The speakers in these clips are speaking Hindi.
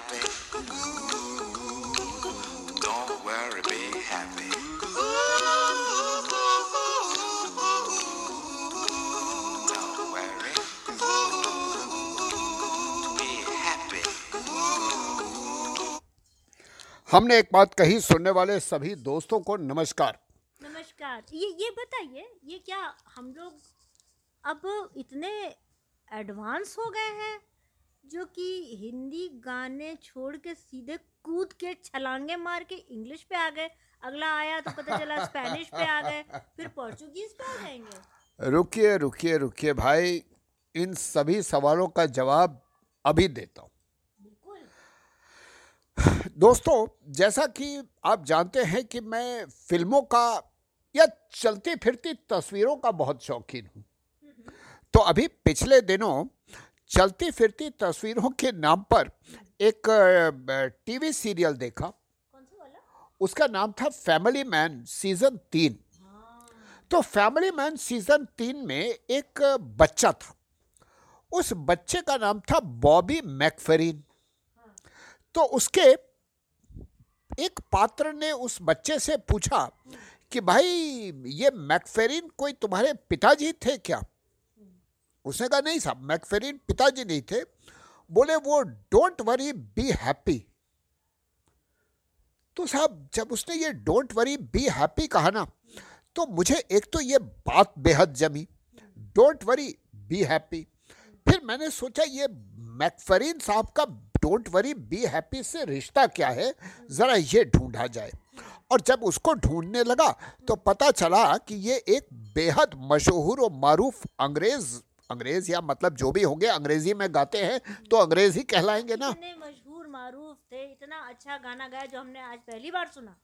Happy. Don't worry, be happy. Don't worry. Be happy. हमने एक बात कही सुनने वाले सभी दोस्तों को नमस्कार नमस्कार ये ये बताइए ये क्या हम लोग अब इतने एडवांस हो गए हैं जो कि हिंदी गाने छोड़ के सीधे कूद के छलांगे मार के इंग्लिश पे आ गए। अगला आया तो पता चला स्पेनिश पे आ गए फिर पोर्चुगीज पे आ जाएँगे। रुकिए रुकिए रुकिए भाई इन सभी सवालों का जवाब अभी देता हूँ। दोस्तों जैसा कि आप जानते हैं कि मैं फ़िल्मों का या चलती फिरती तस्वीरों का बहुत शौकीन हूँ। तो अभी पिछले दिनों चलती फिरती तस्वीरों के नाम पर एक टीवी सीरियल देखा। कौन सा वाला? उसका नाम था फैमिली मैन सीज़न तीन। तो फैमिली मैन सीज़न तीन में एक बच्चा था। उस बच्चे का नाम था बॉबी मैकफेरिन। तो उसके एक पात्र ने उस बच्चे से पूछा कि भाई ये मैकफेरिन कोई तुम्हारे पिताजी थे क्या? उसने कहा, नहीं साहब, मैकफेरिन पिताजी नहीं थे। बोले, वो डोंट वरी बी हैप्पी। तो साहब, जब उसने ये डोंट वरी बी हैप्पी कहा ना तो मुझे एक तो ये बात बेहद जमी, डोंट वरी बी हैप्पी। फिर मैंने सोचा, ये मैकफरीन साहब का डोंट वरी बी हैप्पी से रिश्ता क्या है? ज़रा ये ढूंढा जाए। और जब उसको ढूँढने लगा तो पता चला कि ये एक बेहद मशहूर और मारूफ अंग्रेज़ अंग्रेज़ या मतलब जो भी होंगे अंग्रेज़ी में गाते हैं तो अंग्रेज़ ही कहलाएँगे ना। इतने मशहूर मारूफ थे इतना अच्छा गाना गाया जो हमने आज पहली बार सुना।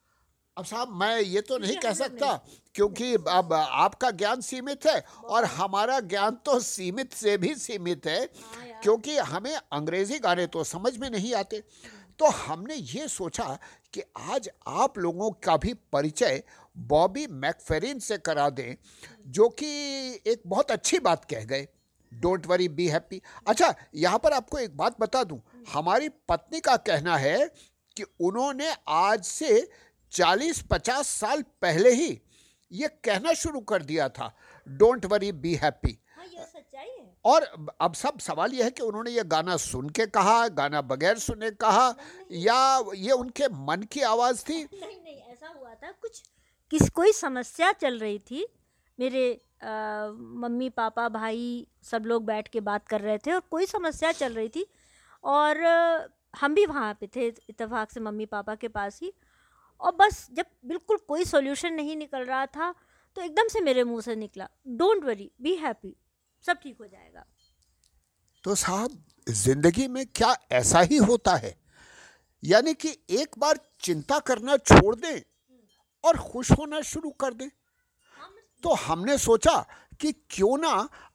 अब साहब मैं ये तो नहीं कह सकता क्योंकि अब आपका ज्ञान सीमित है और हमारा ज्ञान तो सीमित से भी सीमित है हाँ क्योंकि हमें अंग्रेज़ी गाने तो समझ में नहीं आते। तो हमने ये सोचा कि आज आप लोगों का भी परिचय बॉबी मैकफेरिन से करा दें जो कि एक बहुत अच्छी बात कह गए। Don't worry be happy. अच्छा यहाँ पर आपको एक बात बता दूँ। हमारी पत्नी का कहना है कि उन्होंने आज से 40-50 साल पहले ही ये कहना शुरू कर दिया था डोंट वरी बी हैप्पी। हाँ और अब सब सवाल यह है कि उन्होंने ये गाना सुन के कहा गाना बगैर सुने कहा या ये उनके मन की आवाज़ थी? नहीं नहीं ऐसा हुआ था। कुछ किस कोई समस्या चल रही थी मेरे मम्मी, पापा, भाई सब लोग बैठ के बात कर रहे थे और कोई समस्या चल रही थी। और हम भी वहाँ पे थे इतफाक़ से मम्मी, पापा के पास ही। और बस जब बिल्कुल कोई सॉल्यूशन नहीं निकल रहा था तो एकदम से मेरे मुँह से निकला डोंट वरी बी हैप्पी सब ठीक हो जाएगा। तो साहब, ज़िंदगी में क्या ऐसा ही होता है? यानी कि एक बार चिंता करना छोड़ दें और खुश होना शुरू कर दें। तो हमने सोचा कि क्यों ना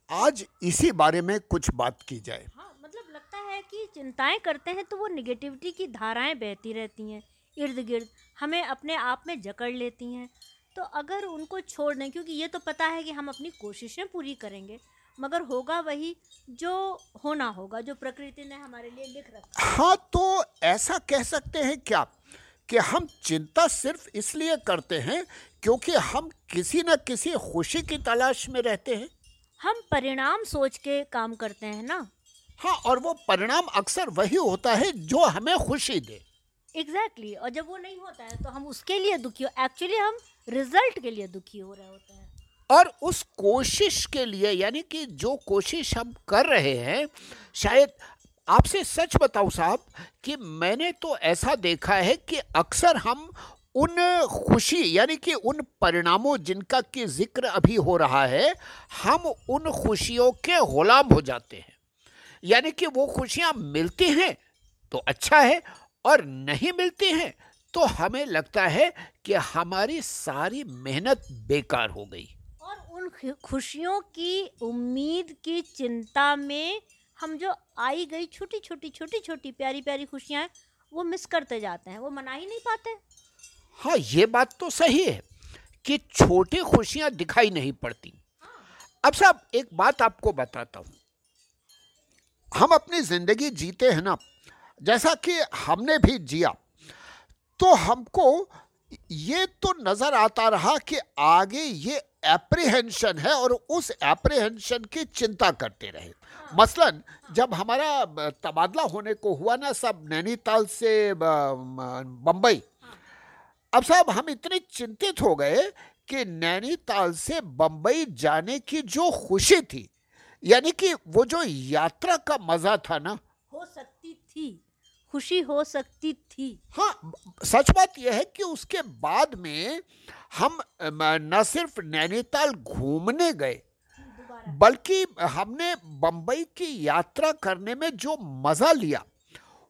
आज इसी बारे में कुछ बात की जाए। हाँ मतलब लगता है कि चिंताएँ करते हैं तो वो निगेटिविटी की धाराएँ बहती रहती हैं। इर्द गिर्द हमें अपने आप में जकड़ लेती हैं। तो अगर उनको छोड़ दें क्योंकि ये तो पता है कि हम अपनी कोशिशें पूरी करेंगे मगर होगा वही जो होना होगा जो प्रकृति ने हमारे लिए लिख रखा हाँ। तो ऐसा कह सकते हैं क्या कि हम चिंता सिर्फ़ इसलिए करते हैं क्योंकि हम किसी न किसी खुशी की तलाश में रहते हैं। हम परिणाम सोच के काम करते हैं ना? हाँ और वो परिणाम अक्सर वही होता है जो हमें खुशी दे। Exactly exactly. और जब वो नहीं होता है तो हम उसके लिए दुखी हो एक्चुअली हम रिज़ल्ट के लिए दुखी हो रहे होते हैं। और उस कोशिश के लिए यानी कि जो कोशिश हम कर रहे हैं शायद आपसे सच बताऊँ साहब, कि मैंने तो ऐसा देखा है कि अक्सर हम उन खुशी, यानी कि उन परिणामों जिनका कि ज़िक्र अभी हो रहा है, हम उन खुशियों के गुलाम हो जाते हैं। यानी कि वो खुशियाँ मिलती हैं तो अच्छा है और नहीं मिलती हैं तो हमें लगता है कि हमारी सारी मेहनत बेकार हो गई। और उन खुशियों की, उम्मीद की, चिंता में हम जो आई गई छोटी छोटी छोटी छोटी प्यारी प्यारी खुशियाँ वो मिस करते जाते हैं वो मना ही नहीं पाते। हाँ ये बात तो सही है कि छोटी खुशियाँ दिखाई नहीं पड़ती। अब साहब एक बात आपको बताता हूँ। हम अपनी ज़िंदगी जीते हैं ना जैसा कि हमने भी जिया तो हमको ये तो नज़र आता रहा कि आगे ये एप्रीहेंशन है और उस एप्रीहेंशन की चिंता करते रहे। मसलन जब हमारा तबादला होने को हुआ ना सब नैनीताल से बम्बई अब साहब हम इतने चिंतित हो गए कि नैनीताल से बम्बई जाने की जो खुशी थी यानी कि वो जो यात्रा का मज़ा था ना। हो सकती थी खुशी हो सकती थी। हाँ सच बात यह है कि उसके बाद में हम न सिर्फ़ नैनीताल घूमने गए बल्कि हमने बम्बई की यात्रा करने में जो मज़ा लिया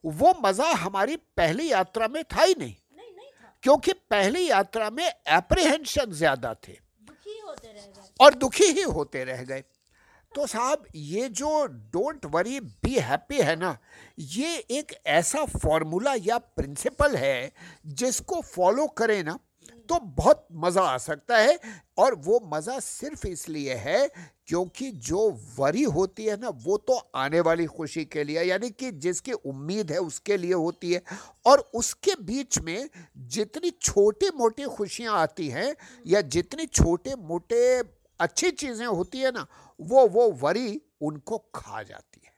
वो मज़ा हमारी पहली यात्रा में था ही नहीं। नहीं नहीं था। क्योंकि पहली यात्रा में एप्रीहेंशन ज़्यादा थे। दुखी होते रह गए। और दुखी ही होते रह गए। तो साहब ये जो डोंट वरी बी हैप्पी है ना ये एक ऐसा फॉर्मूला या प्रिंसिपल है जिसको फॉलो करें ना तो बहुत मज़ा आ सकता है और वो मज़ा सिर्फ़ इसलिए है क्योंकि जो वरी होती है ना वो तो आने वाली खुशी के लिए यानी कि जिसकी उम्मीद है उसके लिए होती है। और उसके बीच में जितनी छोटी मोटी खुशियाँ आती हैं या जितनी छोटे मोटे अच्छी चीज़ें होती है ना वो वो वरी उनको खा जाती है।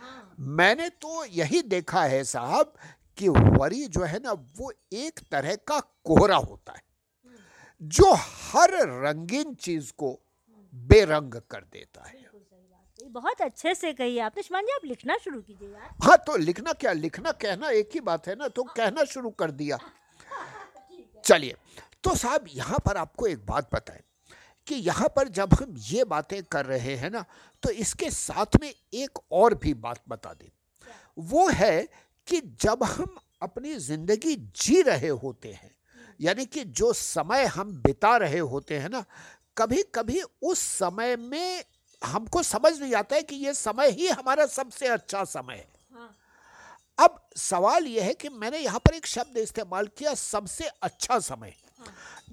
हाँ। मैंने तो यही देखा है साहब कि वरी जो है ना वो एक तरह का कोहरा होता है जो हर रंगीन चीज़ को बेरंग कर देता है। बहुत अच्छे से कही आपने। शुभान जी आप लिखना शुरू कीजिए यार। हाँ तो लिखना क्या? लिखना कहना एक ही बात है ना तो कहना शुरू कर दिया। चलिए तो साहब यहाँ पर आपको एक बात बताएँ कि यहाँ पर जब हम ये बातें कर रहे हैं ना तो इसके साथ में एक और भी बात बता दें। वो है कि जब हम अपनी ज़िंदगी जी रहे होते हैं यानी कि जो समय हम बिता रहे होते हैं ना कभी कभी उस समय में हमको समझ नहीं आता है कि ये समय ही हमारा सबसे अच्छा समय है। हाँ। अब सवाल यह है कि मैंने यहाँ पर एक शब्द इस्तेमाल किया सबसे अच्छा समय।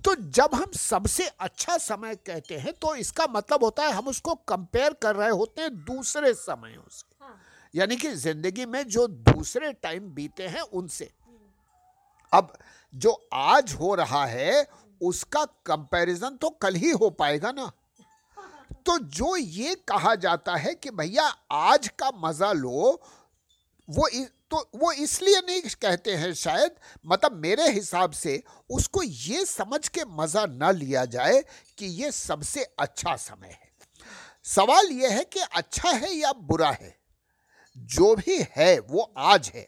तो जब हम सबसे अच्छा समय कहते हैं तो इसका मतलब होता है हम उसको कंपेयर कर रहे होते हैं दूसरे समयों से हाँ यानी कि ज़िंदगी में जो दूसरे टाइम बीते हैं उनसे। अब जो आज हो रहा है, उसका कंपैरिजन तो कल ही हो पाएगा ना। तो जो ये कहा जाता है कि भैया आज का मज़ा लो, वो तो वो इसलिए नहीं कहते हैं शायद मतलब मेरे हिसाब से उसको ये समझ के मज़ा ना लिया जाए कि ये सबसे अच्छा समय है। सवाल ये है कि अच्छा है या बुरा है? जो भी है वो आज है।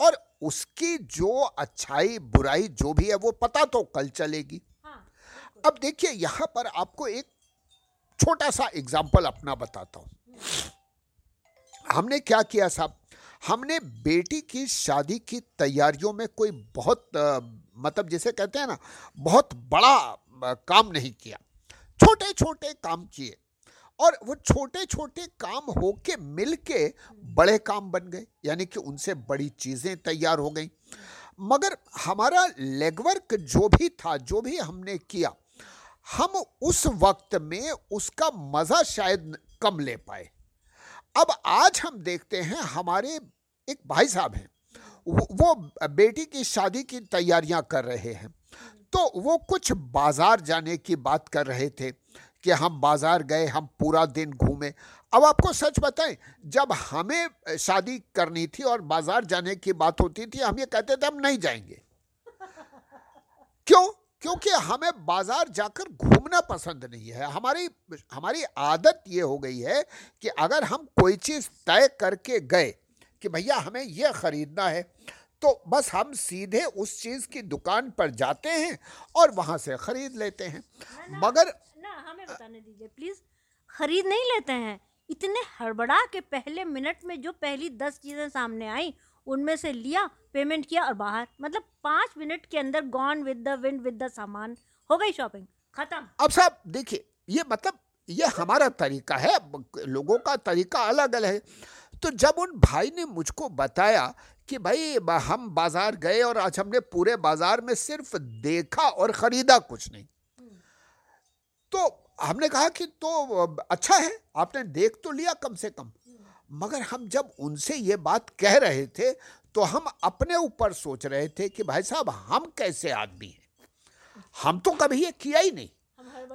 और उसकी जो अच्छाई बुराई जो भी है वो पता तो कल चलेगी। हाँ अब देखिए यहाँ पर आपको एक छोटा सा एग्ज़ाम्पल अपना बताता हूँ। हमने क्या किया साहब? हमने बेटी की शादी की तैयारियों में कोई बहुत मतलब जिसे कहते हैं ना बहुत बड़ा काम नहीं किया। छोटे छोटे काम किए। और वो छोटे छोटे काम होके मिल के बड़े काम बन गए, यानी कि उनसे बड़ी चीज़ें तैयार हो गई। मगर हमारा लेगवर्क जो भी था, जो भी हमने किया, हम उस वक्त में उसका मज़ा शायद कम ले पाए। अब आज हम देखते हैं, हमारे एक भाई साहब हैं वो बेटी की शादी की तैयारियाँ कर रहे हैं। तो वो कुछ बाज़ार जाने की बात कर रहे थे। कि हम बाज़ार गए हम पूरा दिन घूमे। अब आपको सच बताएँ जब हमें शादी करनी थी और बाज़ार जाने की बात होती थी हम ये कहते थे हम नहीं जाएँगे। क्यों? क्योंकि हमें बाज़ार जाकर घूमना पसंद नहीं है। हमारी हमारी आदत ये हो गई है कि अगर हम कोई चीज़ तय करके गए कि भैया हमें यह खरीदना है तो बस हम सीधे उस चीज़ की दुकान पर जाते हैं और वहाँ से खरीद लेते हैं। मगर ना हमें बताने दीजिए प्लीज़ खरीद नहीं लेते हैं। इतने हड़बड़ा के पहले मिनट में जो पहली दस चीज़ें सामने आई, उनमें से लिया पेमेंट किया और बाहर। मतलब पाँच मिनट के अंदर gone with the wind with the सामान। हो गई शॉपिंग खत्म। अब साहब, देखिए, ये मतलब ये हमारा तरीका है, लोगों का तरीका अलग अलग है। तो जब उन भाई ने मुझको बताया कि भाई, हम बाज़ार गए और आज हमने पूरे बाज़ार में सिर्फ़ देखा और खरीदा कुछ नहीं। तो हमने कहा कि तो अच्छा है आपने देख तो लिया कम से कम। मगर हम जब उनसे ये बात कह रहे थे तो हम अपने ऊपर सोच रहे थे कि भाई साहब हम कैसे आदमी हैं? हम तो कभी ये किया ही नहीं।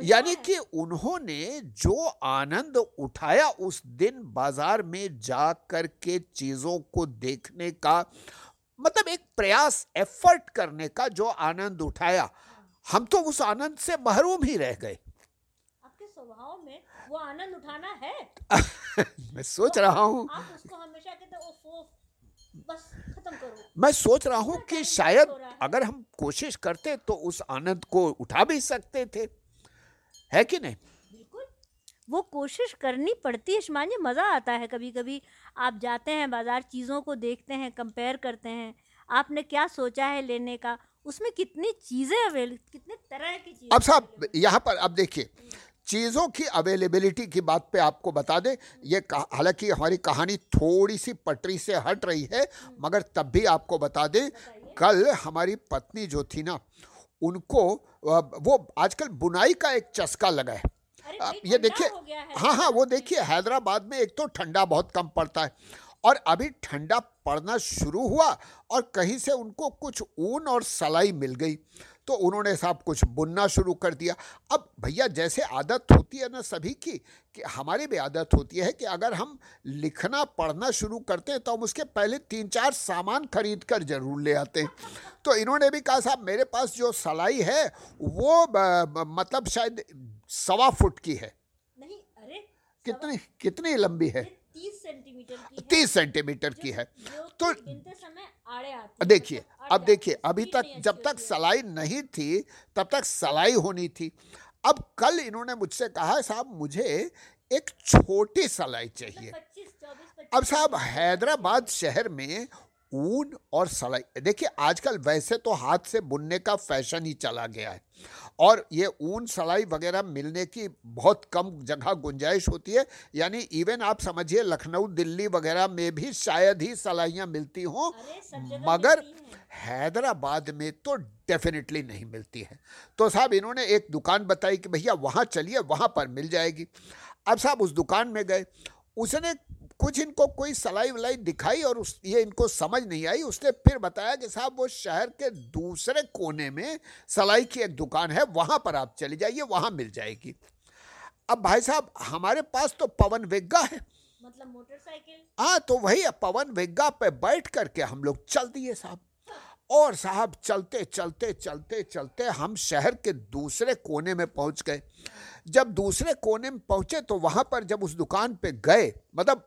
यानी कि उन्होंने जो आनंद उठाया उस दिन बाज़ार में जा कर के चीज़ों को देखने का मतलब एक प्रयास एफर्ट करने का जो आनंद उठाया हम तो उस आनंद से महरूम ही रह गए। स्वभाव में वो आनंद उठाना है? मैं सोच तो रहा हूँ। आप उसको हमेशा कहते बस खत्म करो। मैं सोच रहा हूँ कि शायद अगर हम कोशिश करते तो उस आनंद को उठा भी सकते थे। है कि नहीं? बिल्कुल। वो कोशिश करनी पड़ती है शमान जी मज़ा आता है कभी कभी आप जाते हैं बाज़ार चीज़ों को देखते हैं कंपेयर करते हैं। आपने क्या सोचा है लेने का? उसमें कितनी चीज़ें अवेल कितने तरह की चीज़ें अब साहब यहाँ पर अब देखिए चीज़ों की अवेलेबिलिटी की बात पे आपको बता दें। ये हालाँकि हमारी कहानी थोड़ी सी पटरी से हट रही है मगर तब भी आपको बता दें कल हमारी पत्नी जो थी ना उनको वो आजकल बुनाई का एक चस्का लगा है। ये देखिए हाँ हाँ वो देखिए हैदराबाद में एक तो ठंडा बहुत कम पड़ता है और अभी ठंडा पड़ना शुरू हुआ और कहीं से उनको कुछ ऊन और सलाई मिल गई। तो उन्होंने साहब कुछ बुनना शुरू कर दिया। अब भैया जैसे आदत होती है ना सभी की कि हमारी भी आदत होती है कि अगर हम लिखना पढ़ना शुरू करते हैं तो हम उसके पहले तीन चार सामान खरीद कर ज़रूर ले आते हैं। तो इन्होंने भी कहा साहब मेरे पास जो सलाई है वो मतलब शायद सवा फुट की है। नहीं अरे कितनी कितनी लंबी है? तीस सेंटीमीटर की तीस सेंटीमीटर की है। तो देखिए अब देखिए अभी तक जब तक सलाई नहीं थी तब तक सलाई होनी थी। अब कल इन्होंने मुझसे कहा साहब मुझे एक छोटी सलाई चाहिए। अब साहब हैदराबाद शहर में ऊन और सलाई देखिए आजकल वैसे तो हाथ से बुनने का फ़ैशन ही चला गया है। और ये ऊन सलाई वगैरह मिलने की बहुत कम जगह गुंजाइश होती है। यानी इवन आप समझिए लखनऊ दिल्ली वगैरह में भी शायद ही सलाइयाँ मिलती हों मगर हैदराबाद में तो डेफिनेटली नहीं मिलती है। तो साहब इन्होंने एक दुकान बताई कि भैया वहाँ चलिए वहाँ पर मिल जाएगी। अब साहब उस दुकान में गए उसने कुछ इनको कोई सलाई वलाई दिखाई और उस ये इनको समझ नहीं आई। उसने फिर बताया कि साहब वो शहर के दूसरे कोने में सलाई की एक दुकान है वहाँ पर आप चले जाइए वहाँ मिल जाएगी। अब भाई साहब हमारे पास तो पवन वेग्गा है। मतलब मोटरसाइकिल? हाँ तो वही पवन वेग्गा पे बैठ करके हम लोग चल दिए साहब। और साहब चलते चलते चलते चलते हम शहर के दूसरे कोने में पहुँच गए। जब दूसरे कोने में पहुँचे तो वहाँ पर जब उस दुकान पे गए मतलब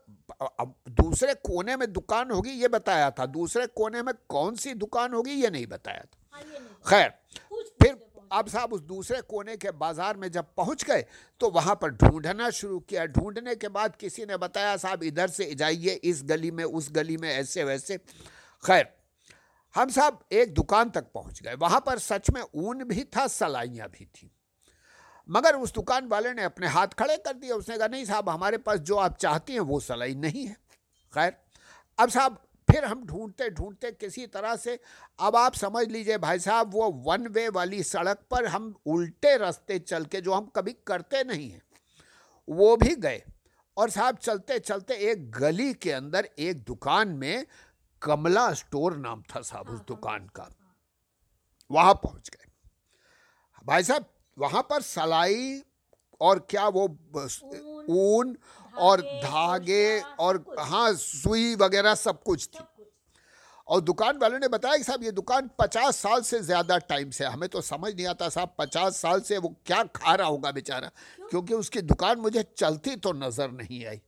दूसरे कोने में दुकान होगी ये बताया था दूसरे कोने में कौन सी दुकान होगी ये नहीं बताया था। हाँ, खैर फिर अब साहब उस दूसरे कोने के बाज़ार में जब पहुँच गए तो वहाँ पर ढूंढना शुरू किया। ढूँढने के बाद किसी ने बताया साहब इधर से जाइए इस गली में उस गली में ऐसे वैसे। खैर हम साहब एक दुकान तक पहुँच गए। वहाँ पर सच में ऊन भी था सलाइयाँ भी थी। मगर उस दुकान वाले ने अपने हाथ खड़े कर दिए। उसने कहा नहीं साहब हमारे पास जो आप चाहती हैं वो सलाई नहीं है। खैर अब साहब फिर हम ढूंढते ढूंढते किसी तरह से अब आप समझ लीजिए भाई साहब वो वन वे वाली सड़क पर हम उल्टे रास्ते चल के जो हम कभी करते नहीं हैं वो भी गए। और साहब चलते चलते एक गली के अंदर एक दुकान में कमला स्टोर नाम था साहब उस हाँ, दुकान का। वहाँ पहुँच गए। भाई साहब वहाँ पर सलाई और क्या वो ऊन और धागे और हाँ सुई वगैरह सब कुछ थी। और दुकान वालों ने बताया कि साहब ये दुकान पचास साल से ज़्यादा टाइम से हमें तो समझ नहीं आता साहब पचास साल से वो क्या खा रहा होगा बेचारा। क्योंकि उसकी दुकान मुझे चलती तो नज़र नहीं आई।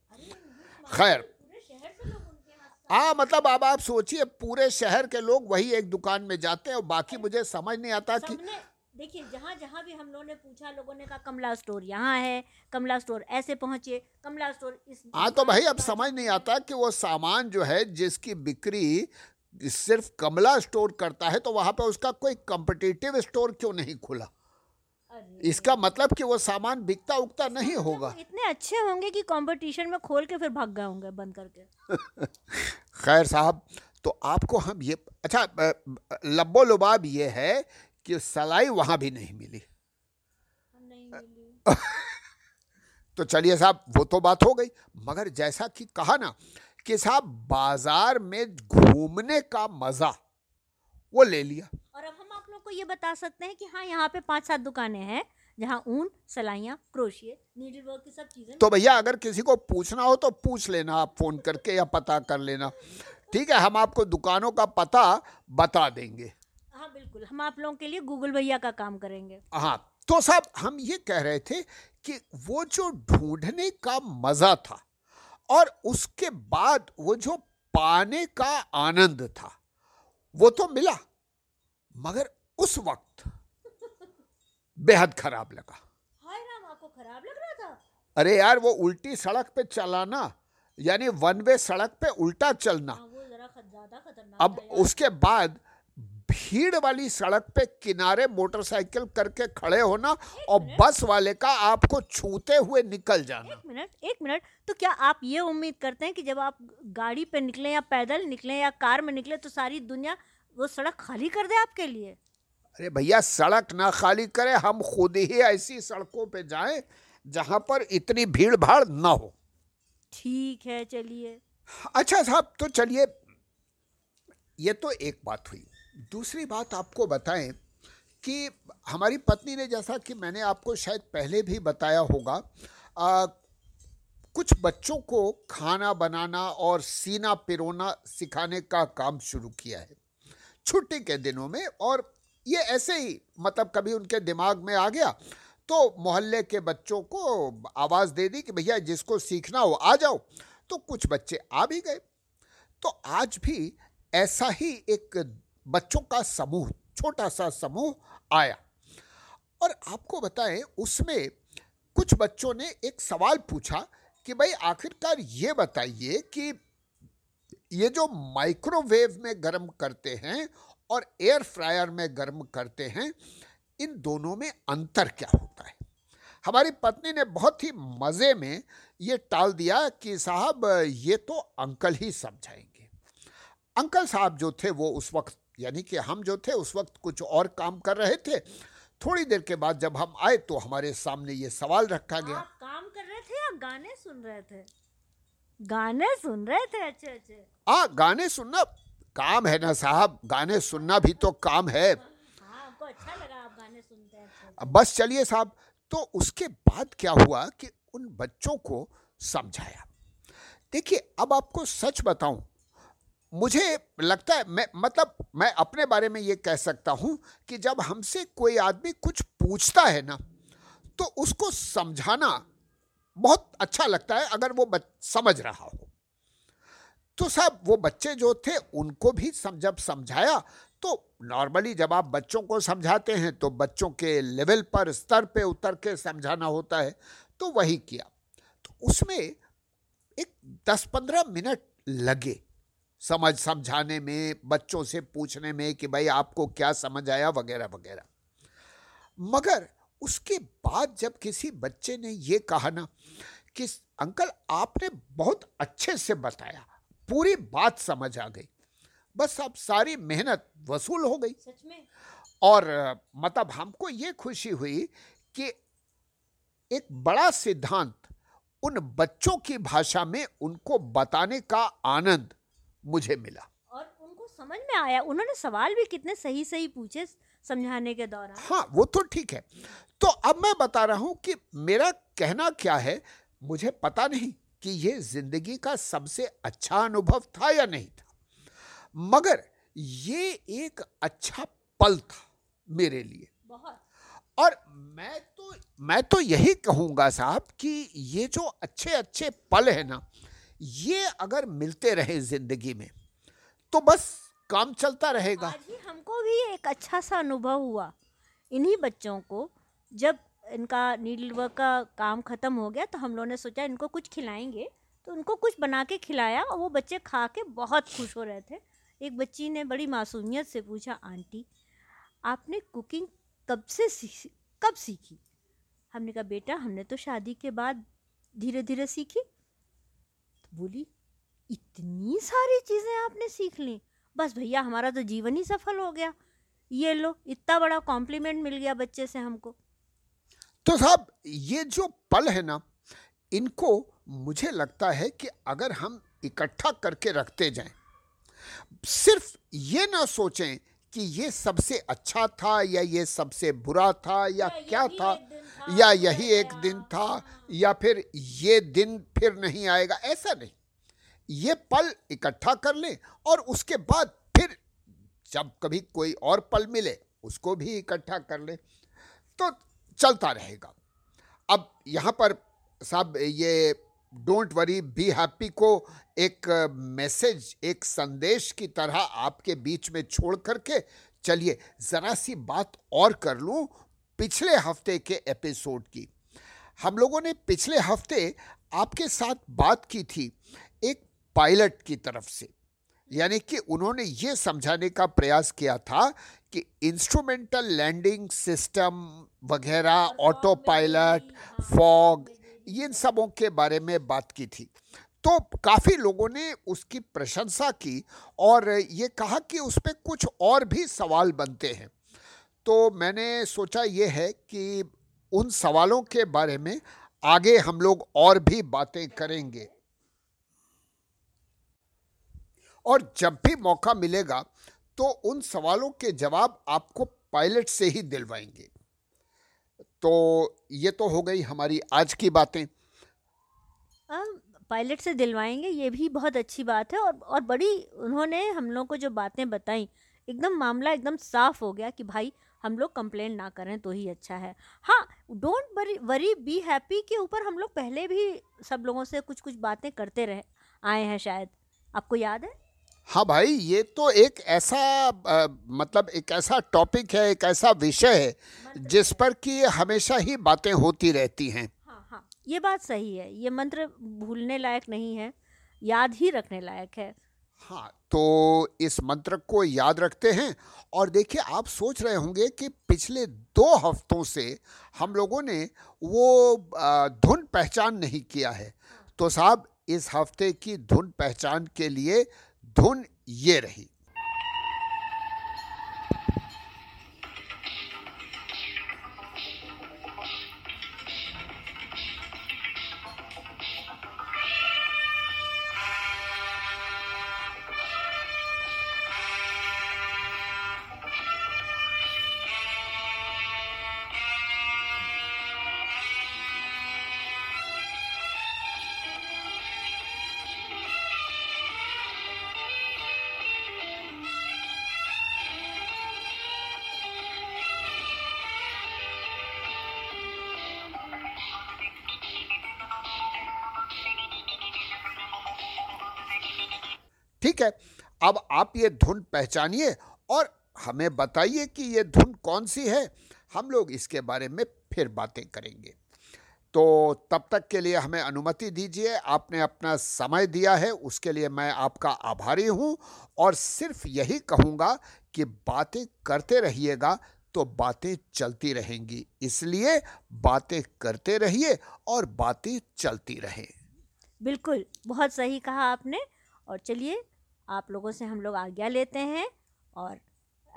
खैर। हाँ मतलब अब आप सोचिए पूरे शहर के लोग वही एक दुकान में जाते हैं और बाकी मुझे समझ नहीं आता कि देखिए जहाँ जहाँ भी हम लोगों ने पूछा लोगों ने कहा कमला स्टोर यहाँ है कमला स्टोर ऐसे पहुँचे कमला स्टोर इस हाँ तो भाई अब समझ नहीं आता कि वो सामान जो है जिसकी बिक्री सिर्फ़ कमला स्टोर करता है तो वहाँ पे उसका कोई कंपटीटिव स्टोर क्यों नहीं खुला? इसका मतलब कि वो सामान बिकता उगता नहीं मतलब होगा। इतने अच्छे होंगे कि कंपटीशन में खोल के फिर भाग गए होंगे बंद करके। खैर साहब तो आपको हम ये अच्छा लब्बो लुबाब ये है कि सलाई वहाँ भी नहीं मिली। नहीं मिली। तो चलिए साहब वो तो बात हो गई। मगर जैसा कि कहा ना कि साहब बाज़ार में घूमने का मज़ा वो ले लिया। और अब हम आप लोग को ये बता सकते हैं कि हाँ यहाँ पे पाँच सात दुकानें हैं जहाँ ऊन सलाइयाँ क्रोशिए नीडल वर्क की सब चीज़ें तो भैया अगर किसी को पूछना हो तो पूछ लेना आप फ़ोन करके या पता कर लेना। ठीक है हम आपको दुकानों का पता बता देंगे। हाँ बिल्कुल हम आप लोगों के लिए गूगल भैया का काम करेंगे। हाँ तो साहब हम ये कह रहे थे कि वो जो ढूँढने का मज़ा था और उसके बाद वो जो पाने का आनंद था वो तो मिला मगर उस वक्त बेहद खराब लगा। हाय राम आपको खराब लग रहा था? अरे यार वो उल्टी सड़क पे चलाना यानी वन वे सड़क पे उल्टा चलना। हाँ वो जरा ज़्यादा खतरनाक अब उसके बाद भीड़ वाली सड़क पे किनारे मोटरसाइकिल करके खड़े होना और बस वाले का आपको छूते हुए निकल जाना। एक मिनट एक मिनट। तो क्या आप ये उम्मीद करते हैं कि जब आप गाड़ी पे निकले या पैदल निकले या कार में निकले तो सारी दुनिया वो सड़क खाली कर दे आपके लिए? अरे भैया सड़क ना खाली करे हम खुद ही ऐसी सड़कों पे जाएँ जहाँ पर इतनी भीड़ भाड़ ना हो। ठीक है चलिए। अच्छा साहब तो चलिए ये तो एक बात हुई। दूसरी बात आपको बताएँ कि हमारी पत्नी ने जैसा कि मैंने आपको शायद पहले भी बताया होगा आ, कुछ बच्चों को खाना बनाना और सीना पिरोना सिखाने का काम शुरू किया है। छुट्टी के दिनों में और ये ऐसे ही मतलब कभी उनके दिमाग में आ गया तो मोहल्ले के बच्चों को आवाज़ दे दी कि भैया जिसको सीखना हो आ जाओ। तो कुछ बच्चे आ भी गए। तो आज भी ऐसा ही एक बच्चों का समूह, छोटा सा समूह आया। और आपको बताएँ, उसमें कुछ बच्चों ने एक सवाल पूछा कि भाई, आखिरकार ये बताइए कि ये जो माइक्रोवेव में गर्म करते हैं और एयर फ्रायर में गर्म करते हैं, इन दोनों में अंतर क्या होता है? हमारी पत्नी ने बहुत ही मज़े में ये टाल दिया कि साहब, ये तो अंकल ही समझाएँगे। अंकल साहब जो थे, वो उस वक्त यानी कि हम जो थे उस वक्त कुछ और काम कर रहे थे। थोड़ी देर के बाद जब हम आए तो हमारे सामने ये सवाल रखा गया। आप काम कर रहे थे या गाने सुन रहे थे? गाने सुन रहे थे? अच्छे अच्छे। आ गाने सुनना काम है ना साहब। गाने सुनना भी तो काम है। हाँ आपको अच्छा लगा आप गाने सुनते हैं बस चलिए साहब। तो उसके बाद क्या हुआ कि उन बच्चों को समझाया। देखिए अब आपको सच बताऊँ मुझे लगता है मैं मतलब मैं अपने बारे में ये कह सकता हूँ कि जब हमसे कोई आदमी कुछ पूछता है ना तो उसको समझाना बहुत अच्छा लगता है अगर वो बच, समझ रहा हो। तो साहब वो बच्चे जो थे उनको भी जब समझाया तो नॉर्मली जब आप बच्चों को समझाते हैं तो बच्चों के लेवल पर स्तर पे उतर के समझाना होता है तो वही किया। तो उसमें एक दस पंद्रह मिनट लगे समझ समझाने में बच्चों से पूछने में कि भाई आपको क्या समझ आया वगैरह वगैरह। मगर उसके बाद जब किसी बच्चे ने ये कहा ना कि अंकल आपने बहुत अच्छे से बताया पूरी बात समझ आ गई। बस अब सारी मेहनत वसूल हो गई। सच में? और मतलब हमको ये खुशी हुई कि एक बड़ा सिद्धांत उन बच्चों की भाषा में उनको बताने का आनंद मुझे मिला। और उनको समझ में आया उन्होंने सवाल भी कितने सही सही पूछे समझाने के दौरान। हाँ वो तो ठीक है। तो अब मैं बता रहा हूँ कि मेरा कहना क्या है मुझे पता नहीं कि ये ज़िंदगी का सबसे अच्छा अनुभव था या नहीं था। मगर ये एक अच्छा पल था मेरे लिए। बहुत। और मैं तो मैं तो यही कहूँगा साहब कि ये जो अच्छे अच्छे पल है ना ये अगर मिलते रहे ज़िंदगी में तो बस काम चलता रहेगा। आज ही हमको भी एक अच्छा सा अनुभव हुआ। इन्हीं बच्चों को जब इनका नीडल वर्क का काम ख़त्म हो गया तो हम लोगों ने सोचा इनको कुछ खिलाएँगे। तो उनको कुछ बना के खिलाया और वो बच्चे खा के बहुत खुश हो रहे थे। एक बच्ची ने बड़ी मासूमियत से पूछा, आंटी, आपने कुकिंग कब से सीखी, कब सीखी? हमने कहा, बेटा, हमने तो शादी के बाद धीरे धीरे सीखी। बोली इतनी सारी चीज़ें आपने सीख ली? बस भैया हमारा तो जीवन ही सफल हो गया। ये लो इतना बड़ा कॉम्प्लीमेंट मिल गया बच्चे से हमको। तो साहब ये जो पल है ना इनको मुझे लगता है कि अगर हम इकट्ठा करके रखते जाएँ सिर्फ़ ये ना सोचें कि ये सबसे अच्छा था या ये सबसे बुरा था या क्या था। या यही एक दिन था, या फिर ये दिन फिर नहीं आएगा, ऐसा नहीं। ये पल इकट्ठा कर लें और उसके बाद फिर जब कभी कोई और पल मिले, उसको भी इकट्ठा कर लें। तो चलता रहेगा। अब यहाँ पर साहब ये डोंट वरी, बी हैप्पी को एक मैसेज, एक संदेश की तरह आपके बीच में छोड़ करके चलिए, ज़रा सी बात और कर लूँ पिछले हफ़्ते के एपिसोड की। हम लोगों ने पिछले हफ़्ते आपके साथ बात की थी एक पायलट की तरफ़ से। यानी कि उन्होंने ये समझाने का प्रयास किया था कि इंस्ट्रूमेंटल लैंडिंग सिस्टम वगैरह ऑटो पायलट फॉग इन सबों के बारे में बात की थी। तो काफ़ी लोगों ने उसकी प्रशंसा की और ये कहा कि उस पर कुछ और भी सवाल बनते हैं। तो मैंने सोचा ये है कि उन सवालों के बारे में आगे हम लोग और भी बातें करेंगे। और जब भी मौका मिलेगा तो उन सवालों के जवाब आपको पायलट से ही दिलवाएँगे। तो ये तो हो गई हमारी आज की बातें। पायलट से दिलवाएँगे, ये भी बहुत अच्छी बात है और और बड़ी उन्होंने हम लोग को जो बातें बताई, एकदम मामला एकदम साफ़ हो गया कि भाई हम लोग कंप्लेन ना करें तो ही अच्छा है। हाँ don't worry worry be happy के ऊपर हम लोग पहले भी सब लोगों से कुछ कुछ बातें करते रहे आए हैं शायद। आपको याद है? हाँ भाई ये तो एक ऐसा आ, मतलब एक ऐसा टॉपिक है एक ऐसा विषय है जिस पर कि हमेशा ही बातें होती रहती हैं। हाँ हाँ ये बात सही है ये मंत्र भूलने लायक नहीं है याद ही रखने लायक है। हाँ तो इस मंत्र को याद रखते हैं। और देखिए, आप सोच रहे होंगे कि पिछले दो हफ्तों से हम लोगों ने वो धुन पहचान नहीं किया है। तो साहब, इस हफ़्ते की धुन पहचान के लिए धुन ये रही। अब आप ये धुन पहचानिए और हमें बताइए कि ये धुन कौन सी है। हम लोग इसके बारे में फिर बातें करेंगे। तो तब तक के लिए हमें अनुमति दीजिए। आपने अपना समय दिया है, उसके लिए मैं आपका आभारी हूँ और सिर्फ़ यही कहूँगा कि बातें करते रहिएगा तो बातें चलती रहेंगी। इसलिए बातें करते रहिए और बातें चलती रहें। बिल्कुल, बहुत सही कहा आपने और चलिए आप लोगों से हम लोग आज्ञा लेते हैं और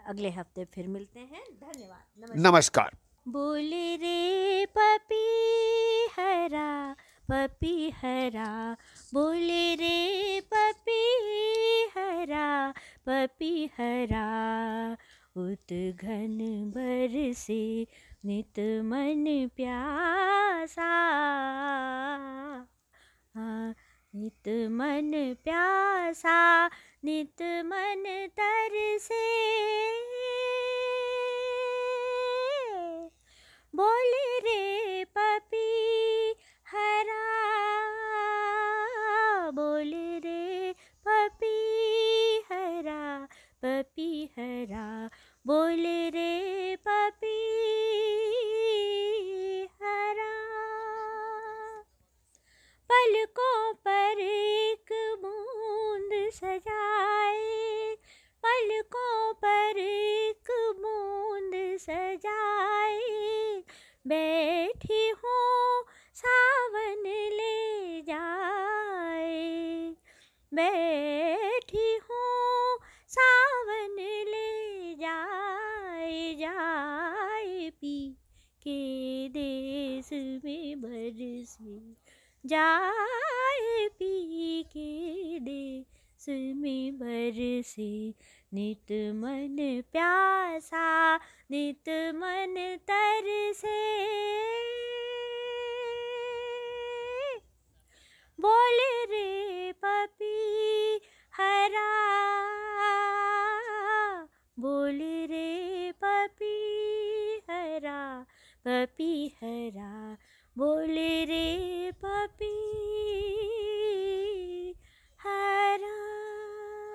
अगले हफ़्ते फिर मिलते हैं। धन्यवाद। नमस्कार। बोले रे पपी हरा पपी हरा। बोले रे पपी हरा पपी हरा। उत घन भर से नित मन प्यासा। नित मन प्यासा, नित मन तरसे। बोल रे पपी, हरा। बोल रे पपी, हरा। पपी, हरा। बोल रे बैठी हूँ, सावन ले जाए। बैठी हूँ, सावन ले जाए जाए पी के देश में बरसे जाए पी के देश में बरसे नित